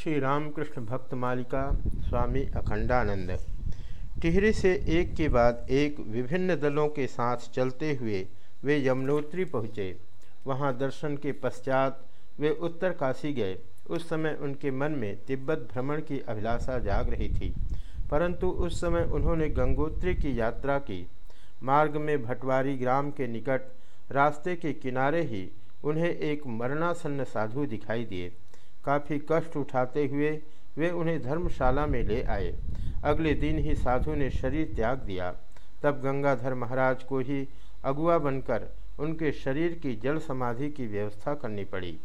श्री रामकृष्ण भक्त मालिका स्वामी अखंडानंद। टिहरी से एक के बाद एक विभिन्न दलों के साथ चलते हुए वे यमुनोत्री पहुँचे। वहाँ दर्शन के पश्चात वे उत्तर काशी गए। उस समय उनके मन में तिब्बत भ्रमण की अभिलाषा जाग रही थी, परंतु उस समय उन्होंने गंगोत्री की यात्रा की। मार्ग में भटवारी ग्राम के निकट रास्ते के किनारे ही उन्हें एक मरणासन्न साधु दिखाई दिए। काफ़ी कष्ट उठाते हुए वे उन्हें धर्मशाला में ले आए। अगले दिन ही साधु ने शरीर त्याग दिया। तब गंगाधर महाराज को ही अगुआ बनकर उनके शरीर की जल समाधि की व्यवस्था करनी पड़ी।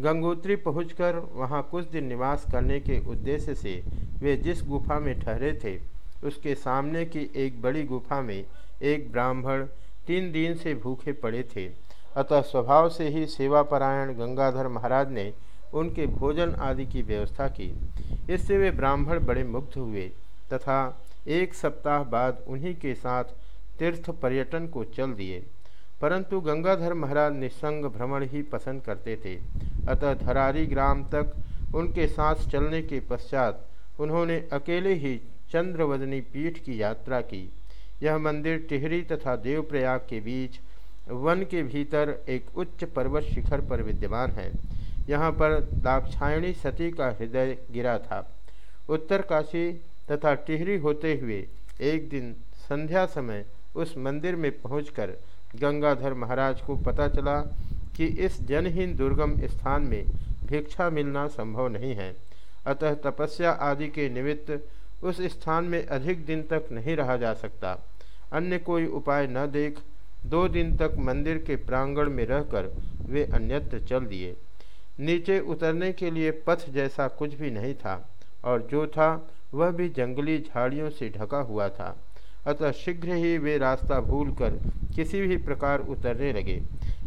गंगोत्री पहुंचकर वहाँ कुछ दिन निवास करने के उद्देश्य से वे जिस गुफा में ठहरे थे, उसके सामने की एक बड़ी गुफा में एक ब्राह्मण तीन दिन से भूखे पड़े थे। अतः स्वभाव से ही सेवापरायण गंगाधर महाराज ने उनके भोजन आदि की व्यवस्था की। इससे वे ब्राह्मण बड़े मुग्ध हुए तथा एक सप्ताह बाद उन्हीं के साथ तीर्थ पर्यटन को चल दिए। परंतु गंगाधर महाराज निसंग भ्रमण ही पसंद करते थे। अतः धरारी ग्राम तक उनके साथ चलने के पश्चात उन्होंने अकेले ही चंद्रवदनी पीठ की यात्रा की। यह मंदिर टिहरी तथा देवप्रयाग के बीच, वन के भीतर एक उच्च पर्वत शिखर पर विद्यमान है। यहाँ पर दाक्षायणी सती का हृदय गिरा था। उत्तर काशी तथा टिहरी होते हुए एक दिन संध्या समय उस मंदिर में पहुंचकर गंगाधर महाराज को पता चला कि इस जनहीन दुर्गम स्थान में भिक्षा मिलना संभव नहीं है। अतः तपस्या आदि के निमित्त उस स्थान में अधिक दिन तक नहीं रहा जा सकता। अन्य कोई उपाय न देख दो दिन तक मंदिर के प्रांगण में रहकर वे अन्यत्र चल दिए। नीचे उतरने के लिए पथ जैसा कुछ भी नहीं था, और जो था वह भी जंगली झाड़ियों से ढका हुआ था। अतः शीघ्र ही वे रास्ता भूलकर किसी भी प्रकार उतरने लगे।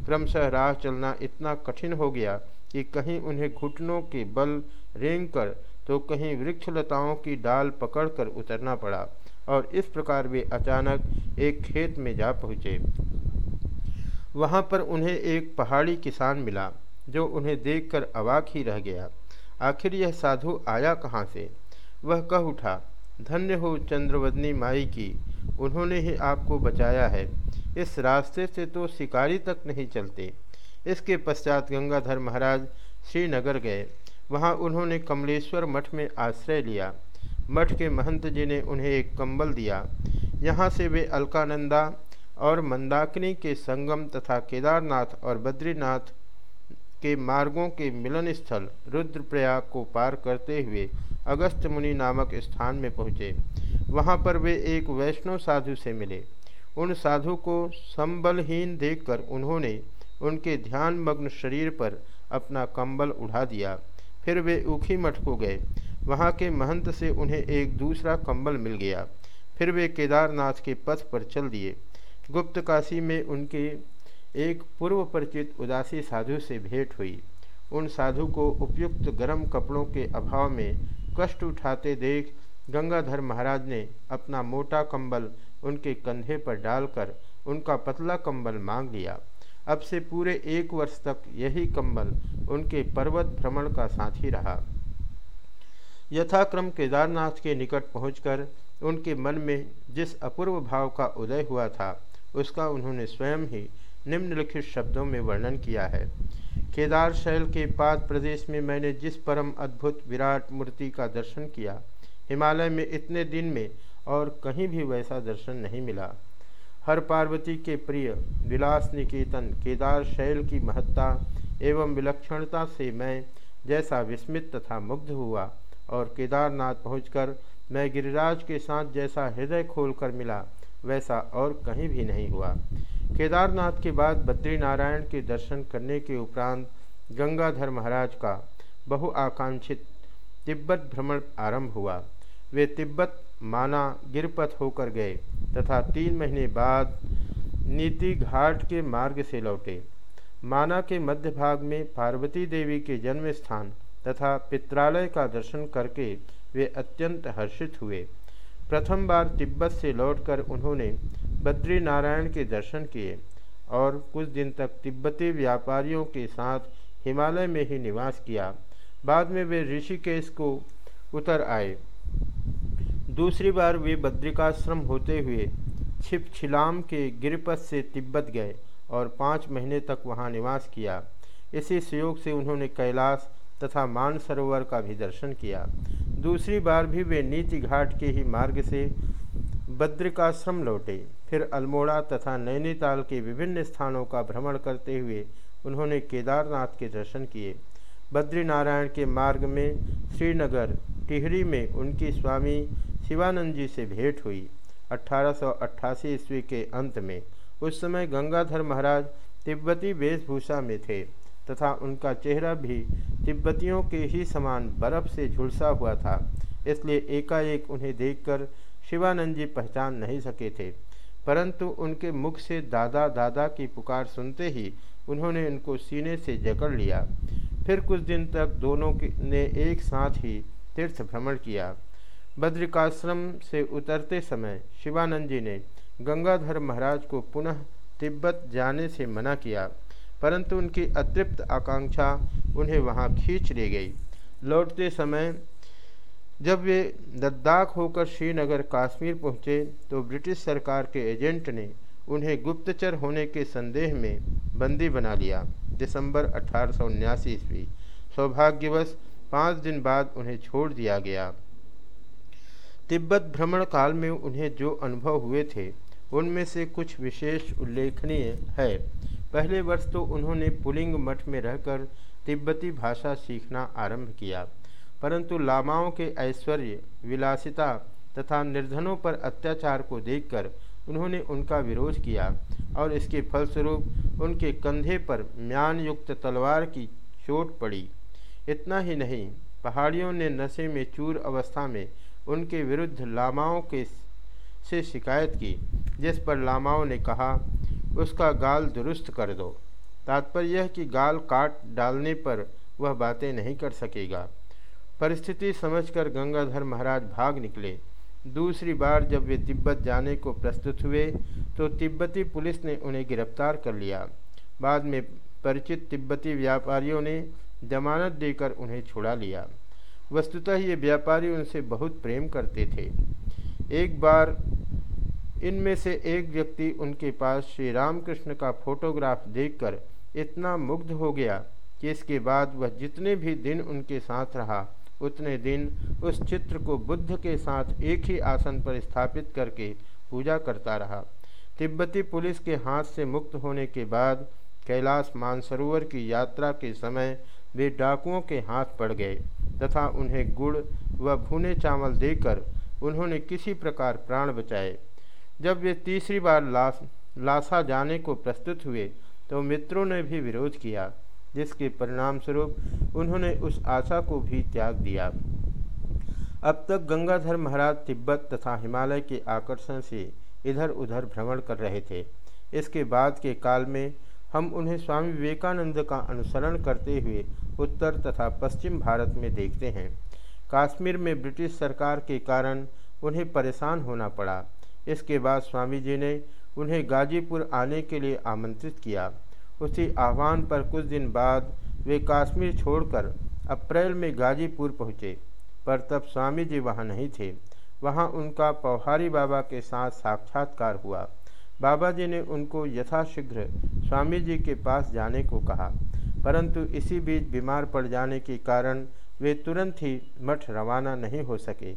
क्रमशः राह चलना इतना कठिन हो गया कि कहीं उन्हें घुटनों के बल रेंग कर तो कहीं वृक्षलताओं की डाल पकड़कर उतरना पड़ा, और इस प्रकार वे अचानक एक खेत में जा पहुँचे। वहाँ पर उन्हें एक पहाड़ी किसान मिला। जो उन्हें देखकर अवाक ही रह गया। आखिर यह साधु आया कहाँ से? वह कह उठा, धन्य हो चंद्रवदनी माई की, उन्होंने ही आपको बचाया है। इस रास्ते से तो शिकारी तक नहीं चलते। इसके पश्चात गंगाधर महाराज श्रीनगर गए। वहाँ उन्होंने कमलेश्वर मठ में आश्रय लिया। मठ के महंत जी ने उन्हें एक कंबल दिया। यहाँ से वे अलकानंदा और मंदाकिनी के संगम तथा केदारनाथ और बद्रीनाथ के मार्गों के मिलन स्थल रुद्रप्रयाग को पार करते हुए अगस्त मुनि नामक स्थान में पहुँचे। वहाँ पर वे एक वैष्णव साधु से मिले। उन साधु को संबलहीन देखकर उन्होंने उनके ध्यान मग्न शरीर पर अपना कंबल उड़ा दिया। फिर वे ऊखी मठ को गए। वहाँ के महंत से उन्हें एक दूसरा कंबल मिल गया। फिर वे केदारनाथ के पथ पर चल दिए। गुप्त काशी में उनके एक पूर्व परिचित उदासी साधु से भेंट हुई। उन साधु को उपयुक्त गर्म कपड़ों के अभाव में कष्ट उठाते देख गंगाधर महाराज ने अपना मोटा कंबल उनके कंधे पर डालकर उनका पतला कंबल मांग लिया। अब से पूरे एक वर्ष तक यही कंबल उनके पर्वत भ्रमण का साथी रहा। यथाक्रम केदारनाथ के निकट पहुंचकर उनके मन में जिस अपूर्व भाव का उदय हुआ था, उसका उन्होंने स्वयं ही निम्नलिखित शब्दों में वर्णन किया है। केदार शैल के पाद प्रदेश में मैंने जिस परम अद्भुत विराट मूर्ति का दर्शन किया, हिमालय में इतने दिन में और कहीं भी वैसा दर्शन नहीं मिला। हर पार्वती के प्रिय, विलास निकेतन, केदार शैल की महत्ता एवं विलक्षणता से मैं जैसा विस्मित तथा मुग्ध हुआ और केदारनाथ पहुंचकर मैं गिरिराज के साथ जैसा हृदय खोलकर मिला, वैसा और कहीं भी नहीं हुआ। केदारनाथ के बाद बद्रीनारायण के दर्शन करने के उपरांत गंगाधर महाराज का बहुआकांक्षित तिब्बत भ्रमण आरंभ हुआ। वे तिब्बत माना गिरपथ होकर गए तथा तीन महीने बाद नीति घाट के मार्ग से लौटे। माना के मध्य भाग में पार्वती देवी के जन्म स्थान तथा पित्रालय का दर्शन करके वे अत्यंत हर्षित हुए। प्रथम बार तिब्बत से लौटकर उन्होंने बद्री नारायण के दर्शन किए और कुछ दिन तक तिब्बती व्यापारियों के साथ हिमालय में ही निवास किया। बाद में वे ऋषिकेश को उतर आए। दूसरी बार वे बद्रिकाश्रम होते हुए छिप छिलाम के गिरपथ से तिब्बत गए और पाँच महीने तक वहाँ निवास किया। इसी सहयोग से उन्होंने कैलाश तथा मानसरोवर का भी दर्शन किया। दूसरी बार भी वे नीति घाट के ही मार्ग से बद्रिकाश्रम लौटे। फिर अल्मोड़ा तथा नैनीताल के विभिन्न स्थानों का भ्रमण करते हुए उन्होंने केदारनाथ के दर्शन किए। बद्रीनारायण के मार्ग में श्रीनगर, टिहरी में उनकी स्वामी शिवानंद जी से भेंट हुई। अठारह ईस्वी के अंत में उस समय गंगाधर महाराज तिब्बती वेशभूषा में थे तथा उनका चेहरा भी तिब्बतियों के ही समान बर्फ़ से झुलसा हुआ था, इसलिए एकाएक उन्हें देखकर शिवानंद जी पहचान नहीं सके थे, परंतु उनके मुख से दादा दादा की पुकार सुनते ही उन्होंने उनको सीने से जकड़ लिया। फिर कुछ दिन तक दोनों ने एक साथ ही तीर्थ भ्रमण किया। बद्रिकाश्रम से उतरते समय शिवानंद जी ने गंगाधर महाराज को पुनः तिब्बत जाने से मना किया, परंतु उनकी अतृप्त आकांक्षा उन्हें वहाँ खींच ले गई। लौटते समय जब वे लद्दाख होकर श्रीनगर कश्मीर पहुँचे तो ब्रिटिश सरकार के एजेंट ने उन्हें गुप्तचर होने के संदेह में बंदी बना लिया। दिसंबर अठारह ईस्वी, सौभाग्यवश पाँच दिन बाद उन्हें छोड़ दिया गया। तिब्बत भ्रमण काल में उन्हें जो अनुभव हुए थे, उनमें से कुछ विशेष उल्लेखनीय है। पहले वर्ष तो उन्होंने पुलिंग मठ में रहकर तिब्बती भाषा सीखना आरंभ किया। परंतु लामाओं के ऐश्वर्य, विलासिता तथा निर्धनों पर अत्याचार को देखकर उन्होंने उनका विरोध किया और इसके फलस्वरूप उनके कंधे पर म्यान युक्त तलवार की चोट पड़ी। इतना ही नहीं, पहाड़ियों ने नशे में चूर अवस्था में उनके विरुद्ध लामाओं के से शिकायत की, जिस पर लामाओं ने कहा, उसका गाल दुरुस्त कर दो। तात्पर्य यह कि गाल काट डालने पर वह बातें नहीं कर सकेगा। परिस्थिति समझकर गंगाधर महाराज भाग निकले। दूसरी बार जब वे तिब्बत जाने को प्रस्तुत हुए तो तिब्बती पुलिस ने उन्हें गिरफ़्तार कर लिया। बाद में परिचित तिब्बती व्यापारियों ने जमानत देकर उन्हें छुड़ा लिया। वस्तुतः ये व्यापारी उनसे बहुत प्रेम करते थे। एक बार इनमें से एक व्यक्ति उनके पास श्री रामकृष्ण का फोटोग्राफ देखकर इतना मुग्ध हो गया कि इसके बाद वह जितने भी दिन उनके साथ रहा उतने दिन उस चित्र को बुद्ध के साथ एक ही आसन पर स्थापित करके पूजा करता रहा। तिब्बती पुलिस के हाथ से मुक्त होने के बाद कैलाश मानसरोवर की यात्रा के समय वे डाकुओं के हाथ पड़ गए तथा उन्हें गुड़ व भुने चावल देकर उन्होंने किसी प्रकार प्राण बचाए। जब वे तीसरी बार लाश लासा जाने को प्रस्तुत हुए तो मित्रों ने भी विरोध किया। जिसके परिणाम स्वरूप उन्होंने उस आशा को भी त्याग दिया। अब तक गंगाधर महाराज तिब्बत तथा हिमालय के आकर्षण से इधर उधर भ्रमण कर रहे थे। इसके बाद के काल में हम उन्हें स्वामी विवेकानंद का अनुसरण करते हुए उत्तर तथा पश्चिम भारत में देखते हैं। कश्मीर में ब्रिटिश सरकार के कारण उन्हें परेशान होना पड़ा। इसके बाद स्वामी जी ने उन्हें गाजीपुर आने के लिए आमंत्रित किया। उसी आह्वान पर कुछ दिन बाद वे कश्मीर छोड़कर अप्रैल में गाजीपुर पहुँचे। पर तब स्वामी जी वहाँ नहीं थे। वहाँ उनका पौहारी बाबा के साथ साक्षात्कार हुआ। बाबा जी ने उनको यथाशीघ्र स्वामी जी के पास जाने को कहा। परंतु इसी बीच बीमार पड़ जाने के कारण वे तुरंत ही मठ रवाना नहीं हो सके।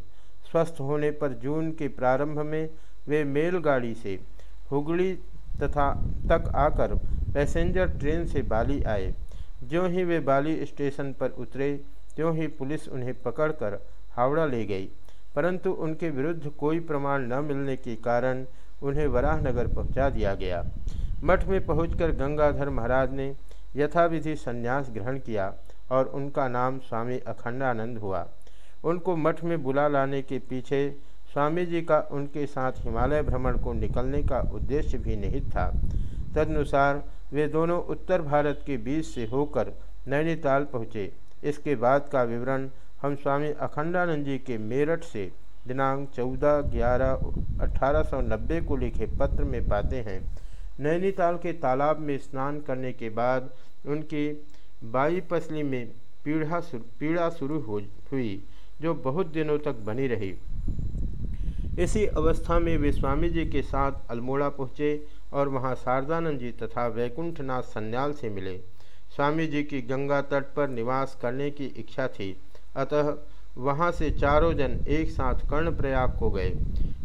स्वस्थ होने पर जून के प्रारंभ में वे मेलगाड़ी से हुगली तथा तक आकर पैसेंजर ट्रेन से बाली आए। ज्यों ही वे बाली स्टेशन पर उतरे, त्यों ही पुलिस उन्हें पकड़कर हावड़ा ले गई। परंतु उनके विरुद्ध कोई प्रमाण न मिलने के कारण उन्हें वराहनगर पहुँचा दिया गया। मठ में पहुंचकर गंगाधर महाराज ने यथाविधि संन्यास ग्रहण किया और उनका नाम स्वामी अखंडानंद हुआ। उनको मठ में बुला लाने के पीछे स्वामी जी का उनके साथ हिमालय भ्रमण को निकलने का उद्देश्य भी निहित था। तदनुसार वे दोनों उत्तर भारत के बीच से होकर नैनीताल पहुँचे। इसके बाद का विवरण हम स्वामी अखंडानंद जी के मेरठ से दिनांक चौदह ग्यारह अठारह को लिखे पत्र में पाते हैं। नैनीताल के तालाब में स्नान करने के बाद उनकी बाई पसली में पीड़ा पीड़ा शुरू हो, हुई, जो बहुत दिनों तक बनी रही। इसी अवस्था में वे स्वामी जी के साथ अल्मोड़ा पहुँचे। और वहाँ शारदानंद जी तथा वैकुंठनाथ सन्याल से मिले। स्वामी जी की गंगा तट पर निवास करने की इच्छा थी। अतः वहाँ से चारों जन एक साथ कर्णप्रयाग को गए।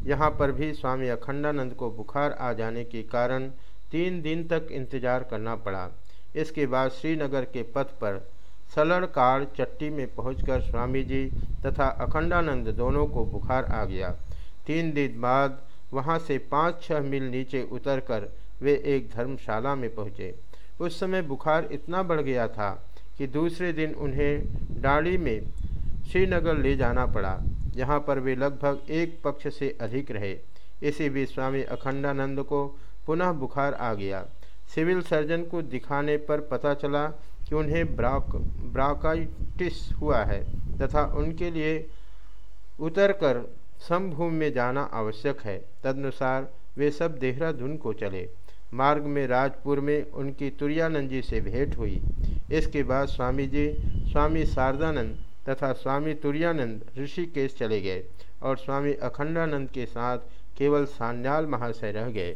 यहाँ पर भी स्वामी अखंडानंद को बुखार आ जाने के कारण तीन दिन तक इंतज़ार करना पड़ा। इसके बाद श्रीनगर के पथ पर सलड़काड़ चट्टी में पहुंचकर स्वामी जी तथा अखंडानंद दोनों को बुखार आ गया। तीन दिन बाद वहाँ से पाँच छः मील नीचे उतरकर वे एक धर्मशाला में पहुँचे। उस समय बुखार इतना बढ़ गया था कि दूसरे दिन उन्हें डाड़ी में श्रीनगर ले जाना पड़ा। यहाँ पर वे लगभग एक पक्ष से अधिक रहे। इसी बीच स्वामी अखंडानंद को पुनः बुखार आ गया। सिविल सर्जन को दिखाने पर पता चला कि उन्हें ब्राक, ब्राकाइटिस हुआ है तथा उनके लिए उतरकर समभूमि में जाना आवश्यक है। तदनुसार वे सब देहरादून को चले। मार्ग में राजपुर में उनकी तुरानंद जी से भेंट हुई। इसके बाद स्वामी जी स्वामी शारदानंद तथा स्वामी तुरानंद ऋषिकेश चले गए और स्वामी अखंडानंद के साथ केवल सान्याल महाशय रह गए।